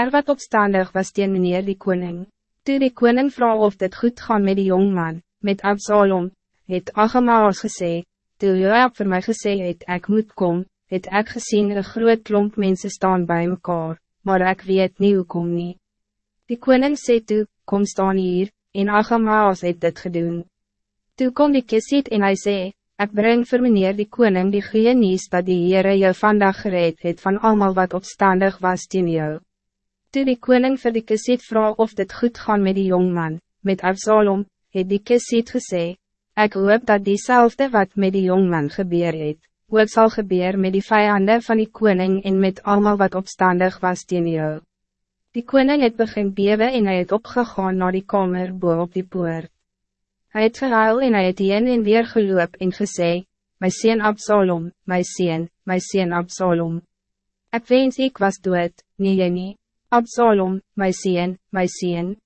ver wat opstandig was teen meneer die koning. Toe die koning vroeg of dit goed gaan met die jongman, met Absalom, het Agamaas gesê, toe Joab vir my gesê het ek moet kom, het ek gezien een groot klomp mensen staan bij mekaar, maar ik weet niet hoe kom nie. Die koning sê toe, kom staan hier, en Agamaas het dit gedoen. Toe kom die kisiet en hij zei, ik breng voor meneer die koning die goeie nieuws dat die Heere jou vandag gereed het van allemaal wat opstandig was teen jou. Toe die koning vir die kisiet vraag of dit goed gaan met die jongman, met Absalom, het die kisiet gesê, ik hoop dat diezelfde wat met die jongman gebeur het, ook zal gebeur met die vijanden van die koning en met allemaal wat opstandig was teen jou. Die koning het begin bewe en hij het opgegaan naar die kamer boven op die poort. Hij het gehuil en hij het heen en weer geloop en gesê, My sien Absalom, my sien, my sien Absalom. Ik wens ik was dood, nie jy nie. Absalom, my sien, my sien.